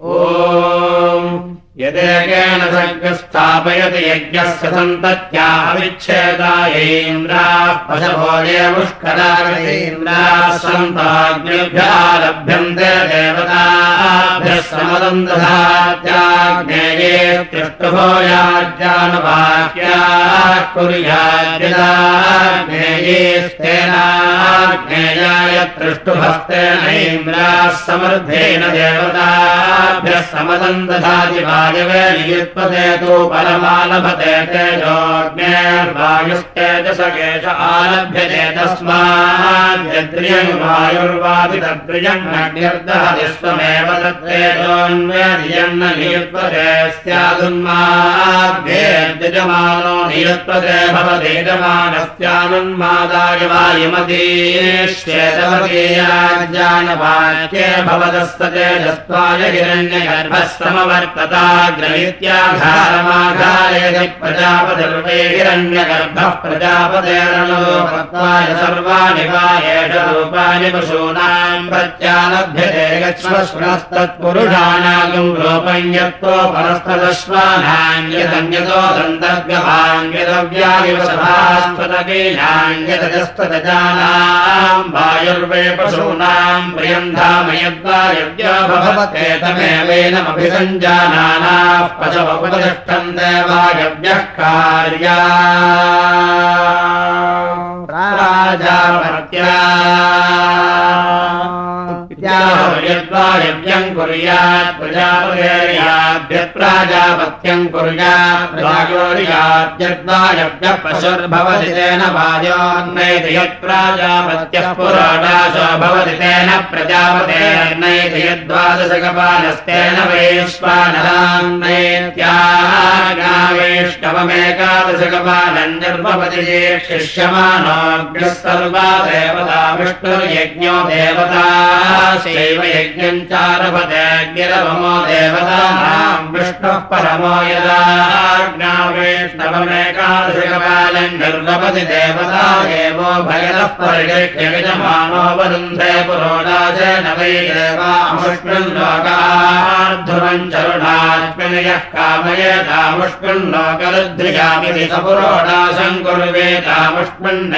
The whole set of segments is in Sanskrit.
ओ यदेकेन सर्गस्थापयति यज्ञस्य सन्तत्या अविच्छेदायेन्द्राः पशभोजे पुष्करागतेन्द्राः सन्ताग्निभ्यालभ्यन्ते देवताभ्यः समदन्तधात्याग्नेये कृष्टभोयाज्ञानवाक्याः कुर्याज्ञाग्नेयेस्तेनाग्नेयाय तृष्टुभस्तेनैन्द्राः समर्थेन देवताभ्यः समदन्तधाति वायवे नियुत्पते तु परमालभते तेजोऽग्नेर्वायुस्तेजसकेश आलभ्यते तस्माद्यद्रियम् वायुर्वादि तद्रियम् अग्निर्दहति स्वमेव तत्तेजोऽन्वेदियन्न नियुत्पते स्यादुन्माद्येद्यजमानो नियुत्पते भवतीजमानस्यानुन्मादाय वायुमतीश्वेतवतीयाज्ञानवाक्ये भवदस्ततेजस्त्वाय हिरण्यगर्भः समवर्तता ग्रहीत्याघारमाघारयति प्रजापतिर्वेहिरण्यगर्भः भक्त्वाय सर्वाणि वा एष रूपाणि पशूनाम् प्रत्यालभ्यते गच्छश्वनस्तत्पुरुषाणागम् रूपञ्जत्वो यत्त्वो परस्तदश्वानान्यदन्यतो दन्तव्यभाङ्गदव्यागिव वायुर्वे पशूनाम् प्रियन्धामयद्वायव्या धामयद्वायव्या भवत्येतमेवेनमभिसञ्जानान पशवपतिष्ठम् देवायव्यः कार्या राजामर्त्या। यद्वायव्यम् कुर्यात् प्रजापतेर्याभ्यप्राजापत्यम् कुर्यात् प्रायोर्याद्यद्वायव्यः पशुर्भवति तेन वायोर्नैति यत्प्राजापत्यः पुराणाशो भवति तेन प्रजापतेर्नैति यद्वादशकपालस्तेन वैश्वानरान्नैत्यागावेष्टवमेकादशकपालम् निर्भवति ये सर्वा देवता विष्णुर्यज्ञो देवता शैव यज्ञम् चारपदेग्निरवमो देवतानाम् विष्णुः परमो यदाज्ञावेष्णवमेकादशकपालम् निर्वपति देवता एवो भयतः परिगृह्यमानो वरुन्धे पुरोडाचेन वै देवामुष्मिन् लोकार्धुरम् चरुणास्मिन् यः कामयेतामुष्मिन्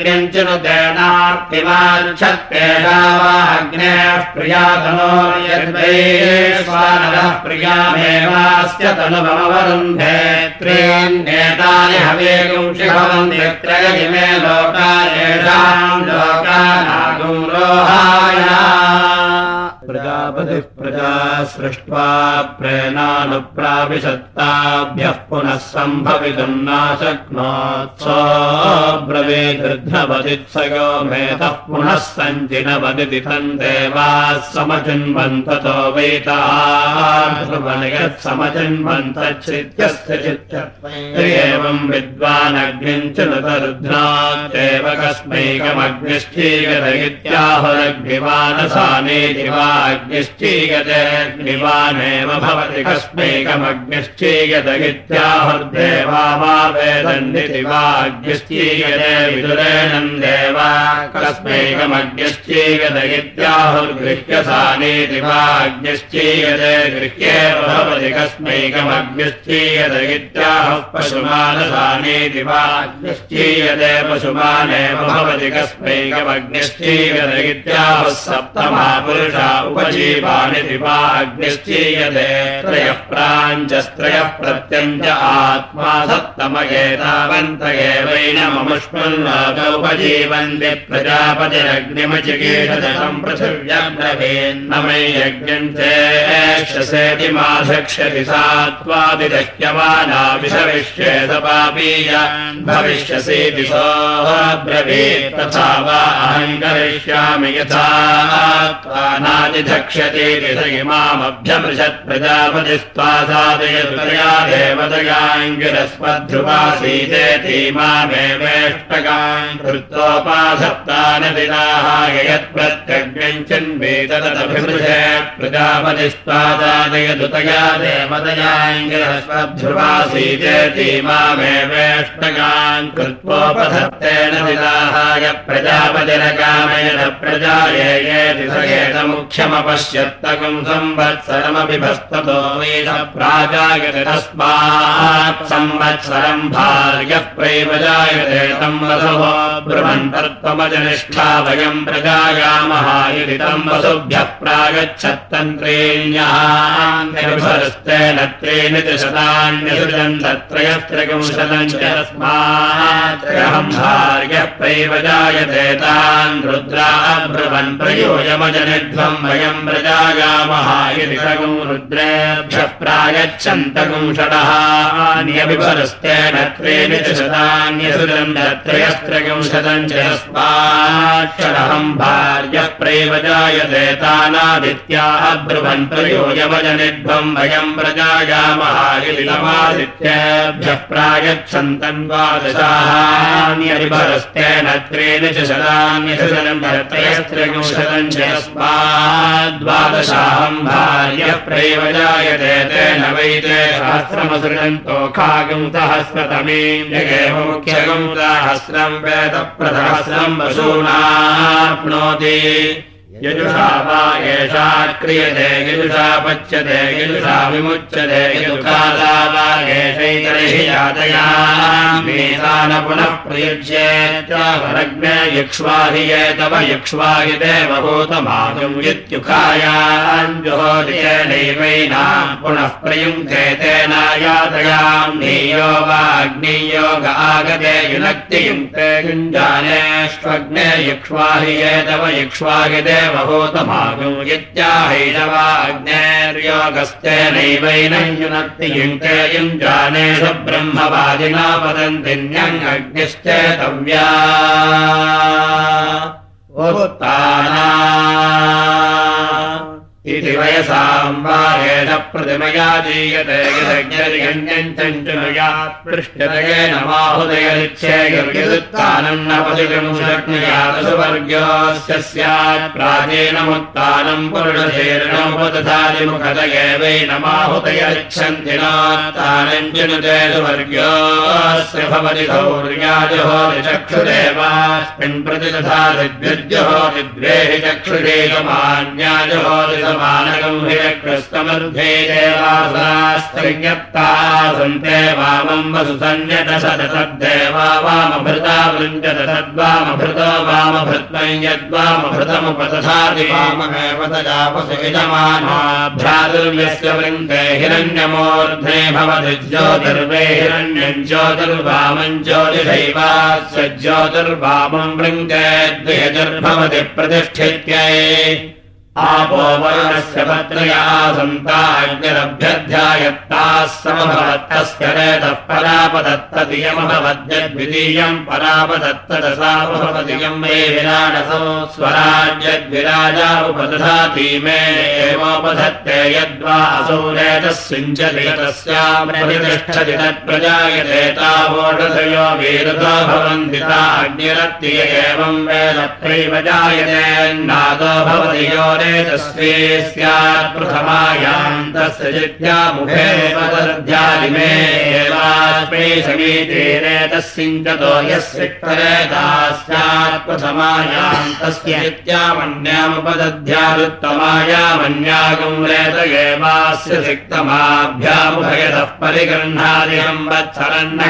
अग्निञ्चिनुतेनार्तिमार्च्छत्तेषा वा अग्नेः प्रियातनो यद्वैश्वानरः प्रियामेवास्य तनुभवरुन्धे त्रीन्नेतानि हवेगुंषि भवन्ति त्रयगिमे लोका येषाम् लोकानागुम् रोहाया प्रजा सृष्ट्वा प्रेणानुप्राविशत्ताभ्यः पुनः सम्भवितुम् नाशक्नोत् सोऽब्रवीदृघ्नवदित्सयो मेधः पुनः सञ्चिनवदिति तम् देवाः समचिन्वन्ततो वेतार्ध्रुवनियत्समचिन्वन्तच्छित्यस्य चित्येवम् विद्वानग्निम् च नतरुध्नात्येव कस्मैकमग्निश्चीगत इत्याहुरग्निवानसानेति वा अग्निश्चीयतेऽग्निवानेव भवति कस्मैकमग्निश्चीयत इत्याहुर्देवा वा वेदन्निति वा अग्निश्चीयते विदुरेणम् देवा कस्मैकमग्निश्चीयत इत्याहुर्गृह्यसानेति वा अग्निश्चीयते गृह्येव भवति कस्मैकमग्निश्चीयत इत्याहुः पशुमानसानेति वा अग्निश्चीयते पशुमानेव भवति कस्मैकमग्निश्चीयत इत्याहुः सप्तमा पुरुषा उपजीवानि वा अग्निश्चीयते त्रयः प्राञ्चस्त्रयः प्रत्यञ्च आत्मा मे यज्ञम् चेक्षसेति माधक्ष्यति सा त्वादिदह्यमाना विषविष्ये सपापीय भविष्यसीति सोऽब्रवीत् तथा वा अहम् करिष्यामि यथा रक्षति विध इमामभ्यमृशत् प्रजापतिस्त्वा साधयतुतया देवतयाङ्गिरस्पध्रुवासीदेतीमामेवेष्टकाम् कृत्वोपाधत्तानदिनाहायत्प्रत्यग्निम् चिन्मे तदभिमृशे प्रजापतिस्त्वा साधयतुतया देवतयाङ्गिरस्पध्रुवासीदेतीमामेवेष्टकाम् कृत्वोपधत्तेन दिनाहाय प्रजापतिरकामेन प्रजायेयेति स सयेतमुख्यमपश्य संवत्सरमपि भस्ततो वेद प्राजायते तस्मात् संवत्सरम् भार्यः प्रैव जायते तम् वसवो ब्रुवन्तर्त्वमजनिष्ठा वयम् प्रजायामः इति तम् वसुभ्यः त्रीणि शतान्यसृजन् तत्रयस्त्रिगुंशतम् च तस्मात् भार्यः प्रैव जायते तान् रुद्रा ब्रुवन् प्रयोजमजनिध्वम् वयम् प्रजागामः इति सगुम् रुद्रेभ्यः प्रागच्छन्तगुम् षडः अन्यविभरस्तेन त्रीणि च शतान्यसृजम् त्रयस्त्रगुम् शतम् च यस्माक्षरहम् भार्यः प्रैव जायते तानादित्याः ब्रुवन् प्रयोजमजनिध्वम् वयम् प्रजागामः द्वादशाहान्यविभरस्तेन त्रीणि च शतान्यसृजम् त्रयस्त्रगुंशतम् च यस्माद्वादशाहम् भार्यः प्रैव जायते तेन वैते सहस्रमसृजन्तो मुख्यगम् सहस्रम् वेद प्रसहस्रम् वसूनाप्नोति यजुषा वा एषा क्रियते यजुषा पच्यते यजुषा विमुच्यते यदुकादा वा एषैतर्हि यातया न पुनः प्रयुज्येत्यावरग्ने यक्ष्वाहि ये तव यक्ष्वाहि देवभूतमागम् इत्युखायाञ्जुहोदियेनैवैना पुनः प्रयुङ्क्ते तेन यातयाम्। नीयो वा अग्नियोग आगते युनक्तियुङ्क्ते युञ्जानेष्वग्ने यक्ष्वाहि ये तव यक्ष्वाहि देव भूतमागम् यत्याहैषवाग्नेर्योगस्तेनैवैनम् युनक्ति युङ्के युञ्जानेष ब्रह्मवादिना वदन्ति न्यङ् अग्निश्चेतव्या इति वयसाम् वा एष प्रतिमया पदिकम् शक्नुयादसुवर्ग्योऽस्य स्यात् प्राचीनमुत्तानम् पुरुषशीर्णोपदधादिमुखतयेवैन बाहुदयरिच्छन्ति नोत्तानम् जनुते सुवर्ग्योऽस्य भवति सौर्याजहोदिचक्षुदेवास्मिन् प्रति तथा दिद्विर्जहोदिद्वेहि चक्षुषेकमान्याजहोदि मानकम् हिरकृष्णमध्ये देवासास्त्रिज्ञप्ता सन्ते वामम् वसुसञ्जत सततद्देवा वामभृता वृञ्जत तद्वामभृतो वामभृत्वम् यद्वामभृतमुपदधाति वाममेव तजापसुयजमानाभ्रातुर्यस्य वृन्दे हिरण्यमूर्ध्ने भवति ज्योतिर्वे हिरण्यम् ज्योतिर्वामम् ज्योतिषैवास्य ज्योतिर्वामम् वृङ्गे द्वियजुर्भवति प्रतिष्ठित्यै वर्णस्य पत्रया सन्ताज्ञरभ्यध्यायत्ताः समभवत्तस्य रेतः परापदत्तदियमभवद्यद्वितीयम् परापदत्तदसामभवदियम् मे विराडसौ स्वराज्यद्विराजा उपदधाति मे एवोपधत्ते यद्वा असौ रेतः सिञ्चति तस्यामतिष्ठति तत्प्रजायते तावोषधयो वीरतो भवन्ति ताग्निरत्य एवम् वेद प्रैव जायते नादो भवति यो स्यात् प्रथमायाम् तस्य प्रथमायाम् तस्य जित्यामन्यामुपदध्यादुत्तमायामन्यागम् रेत एवास्य सिक्तमाभ्यामुभयतः परिगृह्णादिहम् वत्सरन्न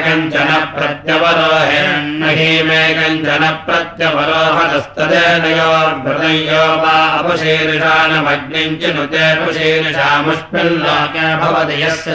प्रत्यवरो हिरण्य हि मे कञ्चन प्रत्यवरो हतस्तदेनयोर्भृतयो वा अपशे भवति यस्य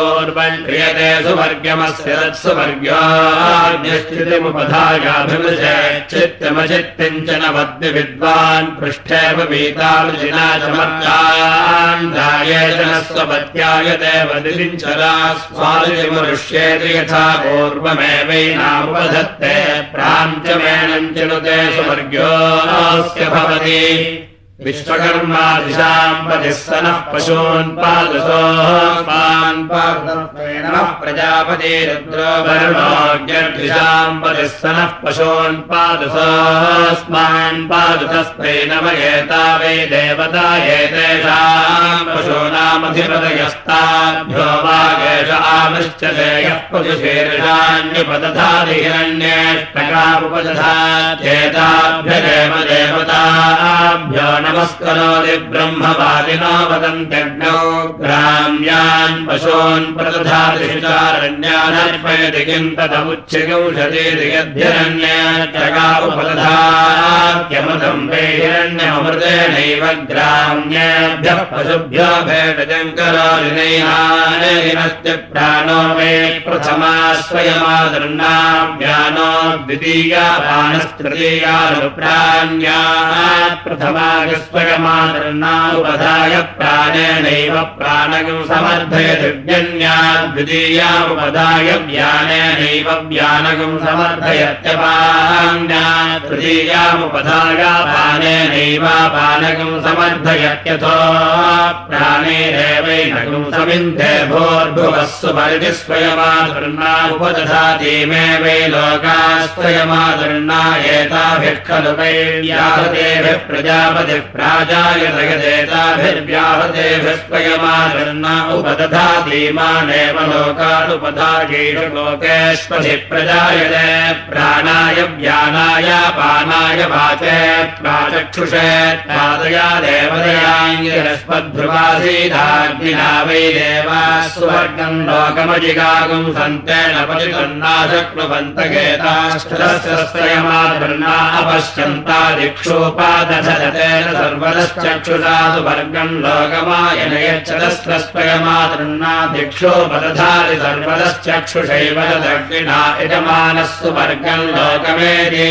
पूर्वम् क्रियते सुवर्गमस्य चित्तमचित्तिम् च न वद्य विद्वान् पृष्ठेव वीतावृजिना चमर्चान्दाये च न स्वपत्यायते वदिञ्चरा स्वादिमरुष्येति यथा पूर्वमेवैनामुपधत्ते प्राञ्चमेणम् च नुते सुवर्ग्योऽस्य भवति विश्वकर्मादिशाम् पतिः पशून् पादसोः प्रजापति रुद्रो वरुणोऽग्यर्दिशाम् पतिः पशून् पादसोऽस्मान् पादुतस्मै नमयेता वै देवता एतेषाम् पशूनामधिपदयस्ताभ्यो वागेश आमश्च यः पशुशीर्षान्युपदधाति हिरण्येष्टकामुपदधा चेताभ्यदेव देवताभ्यो न नमस्करोति ब्रह्मवादिनो वदन्त्यग्नौ ग्राम्यान् पशून् प्रदधातिचारण्यानर्पयति किम् तदमुच्यगौषधेति यद्धिरण्यगा उपदधात्यमृतम् वे हिरण्यमृतेनैव ग्राम्येभ्यः पशुभ्यो भेटजङ्करालिनैहानस्य प्राणो मे प्रथमा प्रथमा स्वयमादर्णामुपधाय प्राणेनैव प्राणगम् समर्थय द्वितीयामुपधाय व्यानेनैव व्यानगम् समर्थयत्यपान्या तृतीयामुपधाय पानेनैव पानगम् समर्थयत्यथो प्राणेरेवैनगम् समिन्धे भोर्भुवः सुपरिति स्वयमादर्णा उपदधाति मे वै लोका स्वयमादर्णा एताभिः खलु वै व्याहतेभिः प्रजापतिः प्राजाय जगदेताभिर्व्याहतेभिः स्वयमादर्ना उपदधातीमानेव लोकानुपधागीषु लोकेष्वधि प्रजायते। प्राणाय व्यानाय पानाय वाचे प्राचक्षुषे पादया देवदयाङ्गिरस्मद्ध्रुवासीदाग्निना वै देवा सुवर्गम् परितन्नाशक्नुवन्तगेताष्टस्य स्वयमादर्ना अपश्यन्ता दिक्षोपादधतेन सर्वदश्चक्षुषा सुवर्गम् लोकमायन यच्छदस्त्रस्वयमादृन्ना दिक्षोपदधाति सर्वदश्चक्षुषैव दग्निना यजमानः सुवर्गम् लोकमेति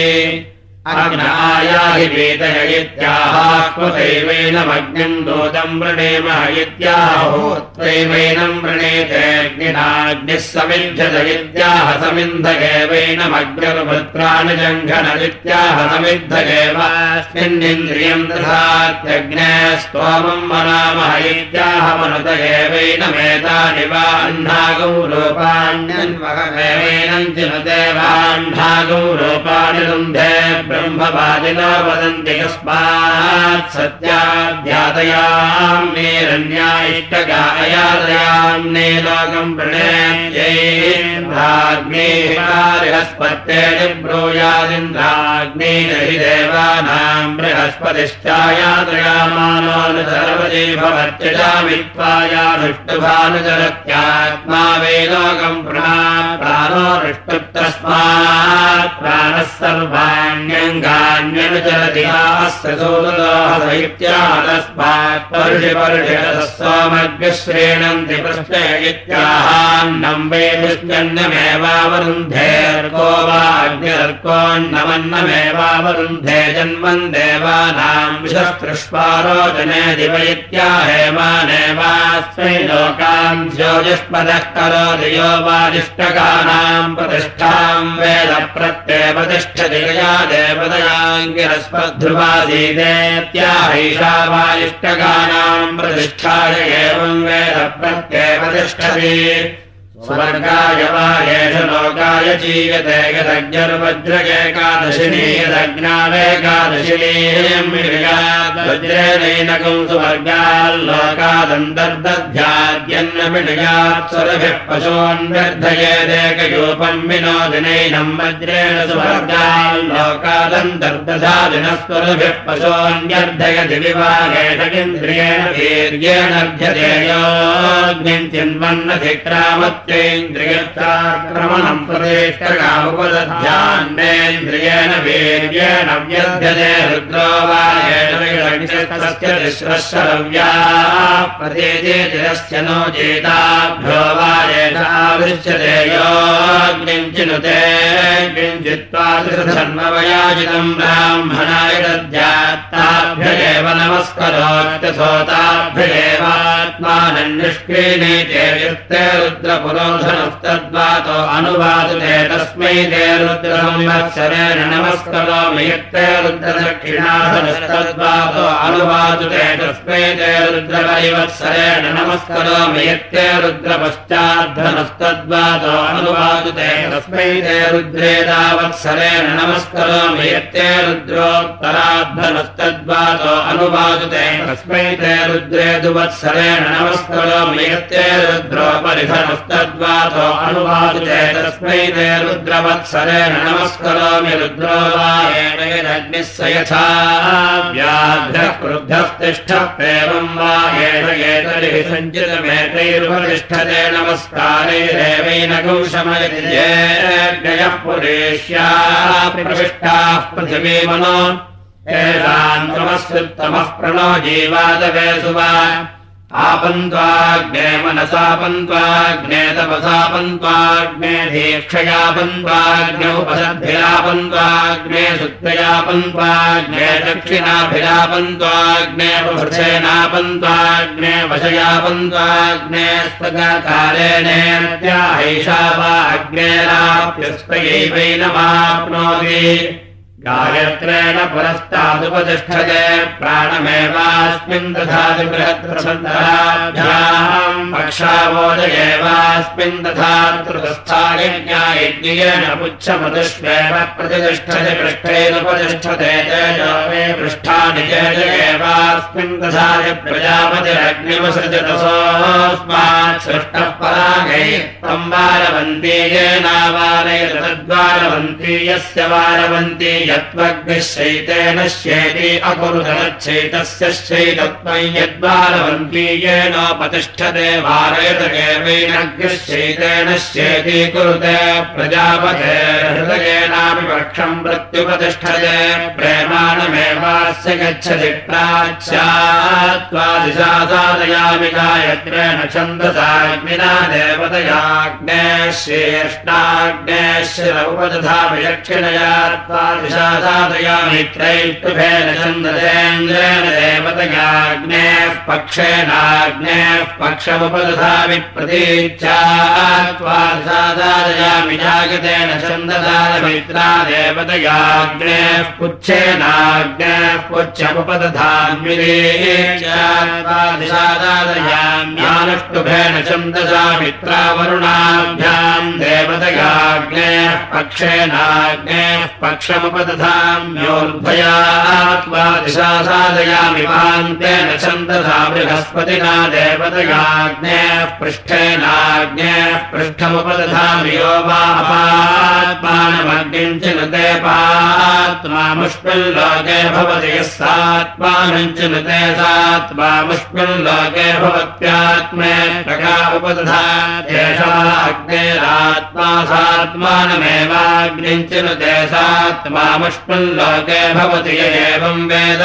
अग्न आयाहि वेदय इत्याहात्मदैवैनमग्निम् दोदम् वृणेम इत्याहोत्रैवैनम् वृणेतेऽग्निनाग्निः समिध्यत इत्याह समिन्धगेवैनमग्निर्भृत्राणि जङ्घनदित्याह समिद्धगेवास्मिन्निन्द्रियम् दधात्यग्ने स्तोमम् मनामः इत्याह मनुत एवैनमेतानि वा अह्नागौ रूपाण्यन्वहमेवैनम् चिनुते वाह्नागौ रूपाणि लुम्भे ब्रह्मवादिना वदन्ति कस्मात् सत्याध्यातयाम्ने रण्यायिष्टगायादयाम्ने लोकम् प्रणेत्यैन्द्राग्नेस्पत्तेन ब्रूयादिन्द्राग्ने हि देवानाम् बृहस्पतिश्चायादयामानो न सर्वदे भवत्यजामित्वायानुष्टुभानुचरत्यात्मा वै लोकम् प्रणा प्राणो नृष्टुतस्मात् प्राणः सर्वाण्यङ्गान्यनुचरतिहास्य सोदोहसैत्यातस्मात् पर्षि पर्षिरतः सोमग्श्रेणन्ति पृष्ठे इत्याहान्नम् वै दुष्टन्नमेवावरुन्धेऽर्को वा अग्निर्कोन्नमन्नमेवावरुन्धे जन्मन् विषस्पृष्पारोचने दिव इत्याहेमानेवास्मै लोकान् ज्योतिष्पदः करोति यो वादिष्टकानाम् प्रतिष्ठाम् वेद गया देवदयाङ्गिरस्पध्रुवासीदेत्याहैषा वादिष्टकानाम् प्रतिष्ठाय एवम् वेद प्रत्येव तिष्ठति स्वर्गाय वा एष लोकाय जीयते यदज्ञर्वज्रगेकादशिनी यदज्ञावेकादशिनीयद्वज्रेणैनकम् सुवर्गाल्लोकादन्तर्दध्याद्यन्नमिणयात् स्वरभिः पशून्वर्धयेदेकयूपम् विनोदिनैनम् वज्रेण सुवर्गाल्लोकादन्तर्दधादिनस्वरभिः पशून्यर्धयति विवाहेषकिन्द्रियेण वीर्येणर्ध्यतेयोऽग्निम् चिन्वन्नधिक्रामत् ेन्द्रियत्राक्रमणम् प्रदेष्टकामुपदध्यान्नेन्द्रियेण वीर्येण व्यध्यते वाश्रव्या प्रदेशेतिरस्य नो चेताभ्यो वा एतावृश्यते योग्निञ्चिनुते किञ्चित्त्वा धर्मवयाजितम् ब्राह्मणाय दद्यात्ताभ्य एव एवात्मानन्निष्क्रीणीते युक्ते रुद्रपुर पुरोधनस्तद्वातो अनुवादते तस्मै ते रुद्रसंवत्सरेण नमस्करोमि यत्ते रुद्रदक्षिणाधनस्तद्वातो अनुवादते तस्मै ते रुद्रवैवत्सरेण नमस्करोमि यत्ते रुद्रपश्चाद्धनस्तद्वातो अनुवादते तस्मै ते रुद्रेदावत्सरेण नमस्करोमि यत्ते रुद्रोत्तराद्धनस्तद्वातो अनुवादते तस्मै ते रुद्रेदुवत्सरेण नमस्करोमि यत्ते रुद्रोपरिधनस्तद् तद्वातो अनुवादिते तस्मै ते रुद्रवत्सरेण नमस्करोमि रुद्रो वाग्निः स यथा व्याघ्रः क्रुद्धः तिष्ठः एवम् वा एष एतैः सञ्चितमेतैरुपतिष्ठते नमस्कारैरेवैनकौ शमयति जेऽग्नयः पुरेष्याः प्रविष्टाः पृथिवीमनो एतान्तमस्युत्तमः प्रणो जीवादवे सुवा आपन्त्वाग्ने मनसापन्त्वाग्ने तपसापन्त्वाग्ने दीक्षयापन्त्वाग्न्यौपसद्भिरापन्त्वाग्ने सुत्वयापन्त्वाग्ने दक्षिणाभिरापन्त्वाग्ने वृथेनापन्त्वाग्ने वशयापन्त्वाग्ने स्वकालेनेत्याहैषा वा अग्नेराप्यस्त्वयैवैनमाप्नोति गायत्रेण पुरस्तादुपतिष्ठते प्राणमेवास्मिन् दधाति तथा प्रतिष्ठति पृष्ठेनुपतिष्ठते तेजो मे पृष्ठानि तेज एवास्मिन् दधाति प्रजापतिरग्निवसृजतसोऽस्मात् सृष्टः परागै त्वम् वारवन्ती येनावारयत तद्वारवन्ती यस्य वारवन्ती यत्त्वग्निश्चैतेन श्येति यद्वारवन्ती येनोपतिष्ठते वारयत केवैनग्निश्चैतेन श्येति कुरुते प्रजापते हृदयेनापि पक्षम् प्रत्युपतिष्ठते प्रेमाणमेवास्य गच्छति प्राच्यात्त्वादिशा साधयामि गायत्रेण छन्दसाग्निना देवतयाग्ने दक्षिणया त्वादिशा साधयामि त्रैष्टुभेन छन्दसेन्द्रेण देवतयाग्नेः पक्षेनाग्नेः पक्षमुपदधामि प्रतीच्या त्वादिशा साधयामि जागतेन छन्दसामित्रा देवतयाग्नेः पुच्छेनाग्नेः पुच्छमुपदधाम्येन छन्दसा मित्रावरुणाभ्याम् देवतयाग्नेः पक्षेनाग्नेः पक्षमुपदधाम्योर्भयात्वादिशा साधयामि पान्तेन छन्दसा बृहस्पतिना देवतयाग्नेः पृष्ठेनाग्नेः पृष्ठमुपदधामि यो वापात्मानमग्निम् चिनुते पात्मामुष्मिल्लोके भवति यः सात्मानम् चिनुते सात्मामुष्मिल्लोके भवत्यात्मे प्रका उपदधा एषा अग्नेरात्मा सात्मानमेवाग्निम् चिनुते सात्मामुष्मिल्लोके भवति एवम् वेद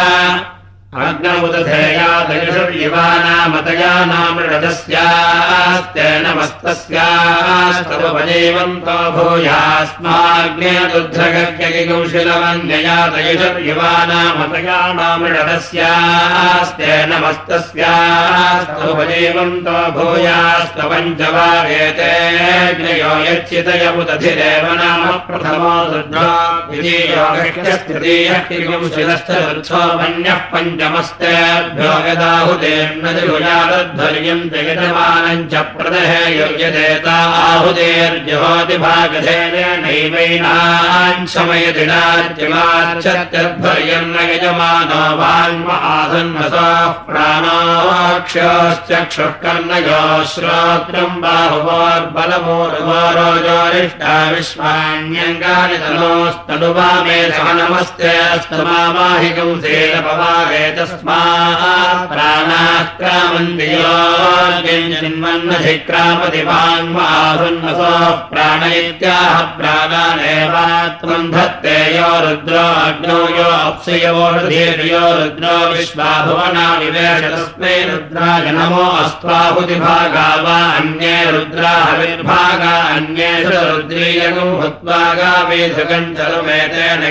अग्नमुदधेयादयषुर्युवानामतयानामृडस्यास्तेन मस्तस्यास्तव पजैवन्तो भूयास्माग्नेदुद्धगव्यगिकौशिलवन्ययादयषुर्युवानामतयानामृडस्यास्तेन मस्तस्यास्तव पजैवन्तो भूयास्तवञ्जवागेतेऽग्नयो यच्चितयमुदधिरेव नाम प्रथमो दुर्गा द्वितीयो पञ्च जगजमानम् च प्रदह युज्यदेता आहुतेर्जहोतिभागधेनैवैनान् शमयदिनार्यमार्चत्यध्वर्यम् न यजमानो वाङ्माधन्मसः प्राणोक्षश्चक्षुष्कर्णयो श्रोत्रम् बाहुवोर्बलमोरुवोरोजोरिष्टा विश्वाण्यङ्गानि तनोस्तनुवामे सह नमस्ते स्तमाहिकम् सेलपवागे तस्मात् प्राणाक्रामन्दियोन्मन्नधिक्रामति वाङ्माधुन्नसोः प्राण इत्याह प्राणानेवात्मम् धत्ते यो रुद्रो अग्नौ यो अप्सयो रुद्रो विश्वाभुवना विवेश तस्मै रुद्राय नमो अस्त्वाहुतिभागा वा अन्ये रुद्राहविर्भागा अन्ये च रुद्रीयगम् भूत्वा गावेधकम् चलुमेतेन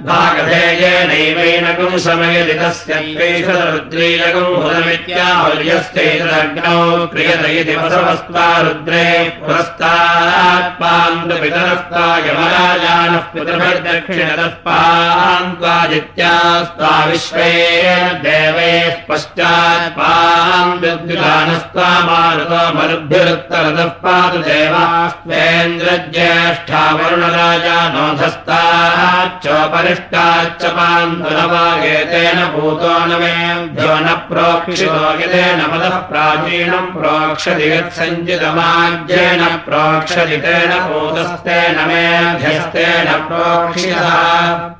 यजुषारमायामिष्टकायान्यभागधेयेनैवैनकम् समयति तस्य रुद्रीयगम् हुदमित्याहुर्यश्चैतदग्नौ क्रियत इति वसवस्त्वा रुद्रे पुरस्तात्पान्तपितरस्त्वा यमराजानः पान्त्वादित्यास्त्वा विश्वे देवैः पश्चात्पान्त्युद्युदानस्त्वा मारुतो मरुभ्युरुत्तरतः पातु देवास्त्वेन्द्रज्येष्ठा वरुणराजानोधस्ताच्चोपरिष्टाच्च पान्तुनवागेतेन भूतो न मेभ्यो न प्रोक्षितो यतेन मदः प्राचीनम् प्रोक्षति यत्सञ्चितमाज्येन प्रोक्षति तेन भूतस्तेन प्रोक्षितः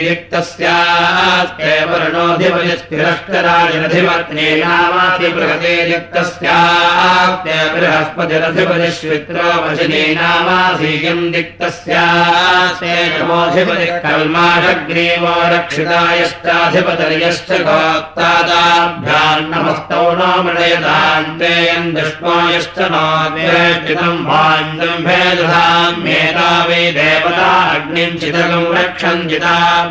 भाञ्जम्भेदधाम्योजस्विनीनामादिदक्षिणादिक्तस्यास्त्रैन्द्राधिपतिप्रागुः प्राचीनामादिप्रतीचेचित्तस्यास्ते सोमोऽधिपतिस्वजोऽवस्थावानामास्तुतीचे युक्तस्यास्ते वर्णोऽधिपतिस्तिरष्टराजरधिपत्नीनामाधिप्रगतेयुक्तस्यास्ते बृहस्पतिरधिपतिश्वित्रोवचनीनामाधीयम् दिक्तस्यास्ते नमोऽधिपतिः कल्माषग्रीवो रक्षितायश्चाधिपतर्यश्च गोक्तादाभ्यान्नमस्तौ नो मृणयतान्तेयम् दुष्मायश्च नोद्वेष्टितम् भाण्डम् भेदधाम्येतावै देवता अग्निम् चितकम् रक्षञ्चिताभ्यो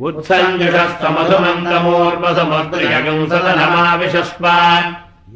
उत्सञ्जुषस्तमधुमन्तमूर्वसमुद्रियगम् सदनमाविशस्वान्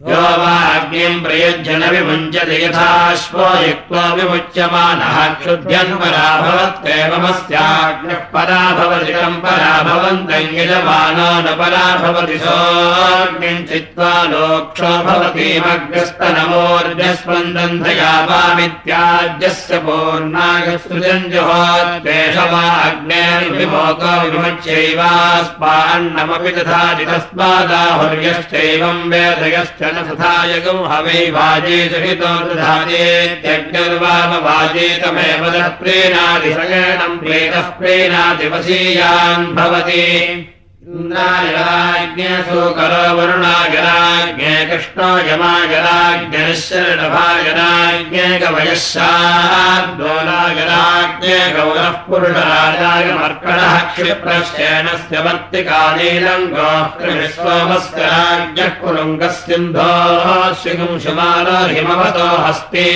यो वाग्निम् प्रयुज्य न विमुञ्चति यथाश्वो युक्तो विमुच्यमानः क्षुध्यन् पराभवत्येवमस्याग्निः पराभवतिकम् पराभवन्तम् यजमानो न पराभवति सोऽग्निम् चित्वा लोक्षो भवतीमग्रस्तनमोर्जस्पन्दन्धया वामित्याज्यस्य पूर्णागसृजम् जुहोद्वेष वा अग्नेर्विमोको विमुच्यैवास्मान्नमपि दधाति तस्मादाहुर्यश्चैवम् वेदयश्च तथायगम् हवै वाजे सहितो दधातेत्यग्निर्वामवाजेतमेव प्रेणादिसगणम् प्रेतः प्रेणादिवसीयान् भवति इन्द्रायराज्ञसु करो वरुणागराज्ञे कृष्णो यमागराज्ञशरणभागराज्ञे गवयशाद्वोलागराज्ञे गौरः पुरुषराजाय मर्कणः क्षिप्रश्चेनस्य वर्तिकालीलम् गोस्त्रिविश्वमस्य राज्ञः कुलुङ्गस्सिन्धोः शिगुंशुमानो हिमवतो हस्ति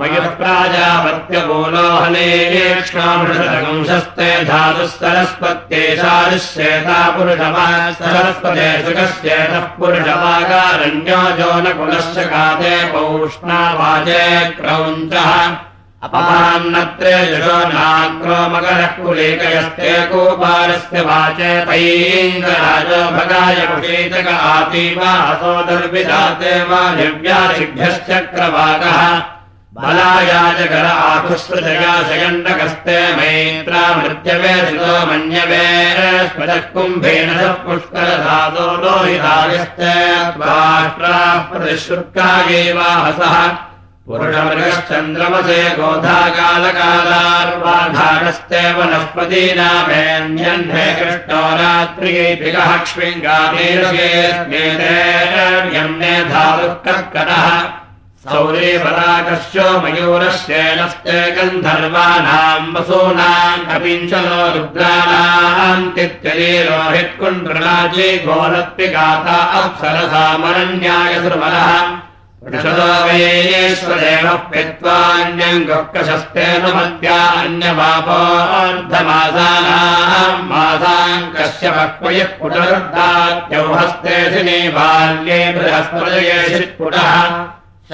मयुप्राजापत्यमूलोहलेक्ष्णामृषदकंशस्ते धातुः सरस्वत्ये सारिश्चेता पुरुषमा सरस्वते सुखश्चेतः पुरुषमाकारण्यो जो न कुलश्च काते पौष्णावाचे क्रौञ्चः। अपमान्नत्रे यशो नाक्रोमकरः कुलेकयस्ते कूपारस्य वाचे पैङ्गराजो भगाय कुशीतक आतीव असोदर्विदाते वा दिव्यासिभ्यश्चक्रवाकः बलायाजकर आकुस्पृजया शयण्डकस्ते मैत्रामृत्यवे लोहितायस्ते त्वाष्ट्राः प्रतिशुर्कायैवाहसः पुरुषमृगश्चन्द्रमसे गोधाकालकालार्वाधारस्ते वनस्पतीनामेऽन्यह्ने कृष्णो रात्रियैभिगः क्ष्मिङ्गामेरस्मेते धातुः कर्कटः सौरे पराकश्च मयूरश्चेनस्ते गन्धर्वाणाम् वसूनाम् कपिञ्चलो रुद्राणाम् अप्सरसामरण्याय सुर्वरः वृषदो वेश्वदेवः पित्वान्यङ्गकशस्तेन मत्या अन्यवापोऽर्धमासानाम् मासाम् कश्यपः क्वयः पुनरुद्धात्यौ हस्ते दिने बाल्ये बृहस्पदयेषित्पुटः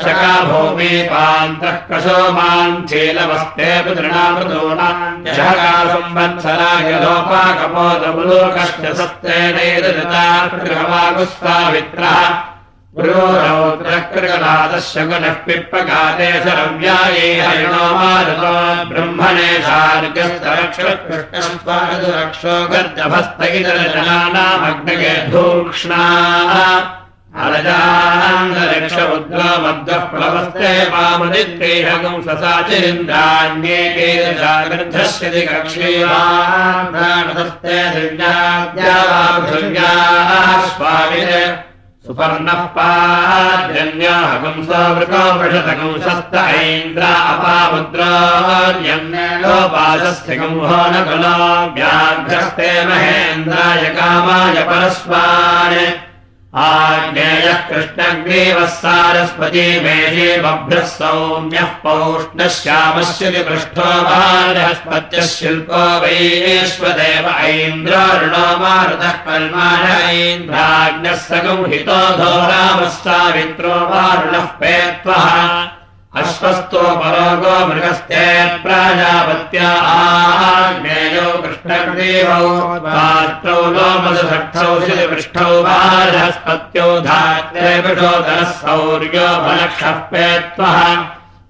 शका भूमि पान्तः कसो मान् चेलवस्ते पितृणामृतोणाम् शका संवत्सराय लोपाकपोतमुलोकश्च सत्तेनैदृतावागुस्सावित्रः पुरोरौद्रकृगलादस्य गुणः पिप्पकाते शरव्याये हरिणो धूक्ष्णा अरजान्दरिक्ष उद्गमद्गः प्लवस्ते वामदित्रेहगं जागर्धस्यति कक्षीवास्ते दिव्याद्यावाधुर्याः स्वामिने सुपर्णः पाजन्याहकंसवृको वृषतकंसस्त ऐन्द्रा कुलो व्याघ्रस्ते महेन्द्राय कामाय परस्वान् आज्ञेयः कृष्णग्रीवः सारस्वती बभ्रः सौम्यः पौष्णश्यामस्यति पृष्ठो बालहस्पत्यः शिल्पो वैश्वदेव ऐन्द्रारुणो मारुतः कल्माण ऐन्द्राज्ञः सगंहितो धोरामः सावित्रो वारुणः पेत्वः अश्वस्तो परोगो मृगस्ते प्राजापत्या आज्ञेयो कृष्णग्रीवौ पात्रौ लोमसभक्षौ शिलिपृष्ठौ बालहस्पत्यौ धात्रे विषोदरः सौर्यो फलक्षः पेत्वः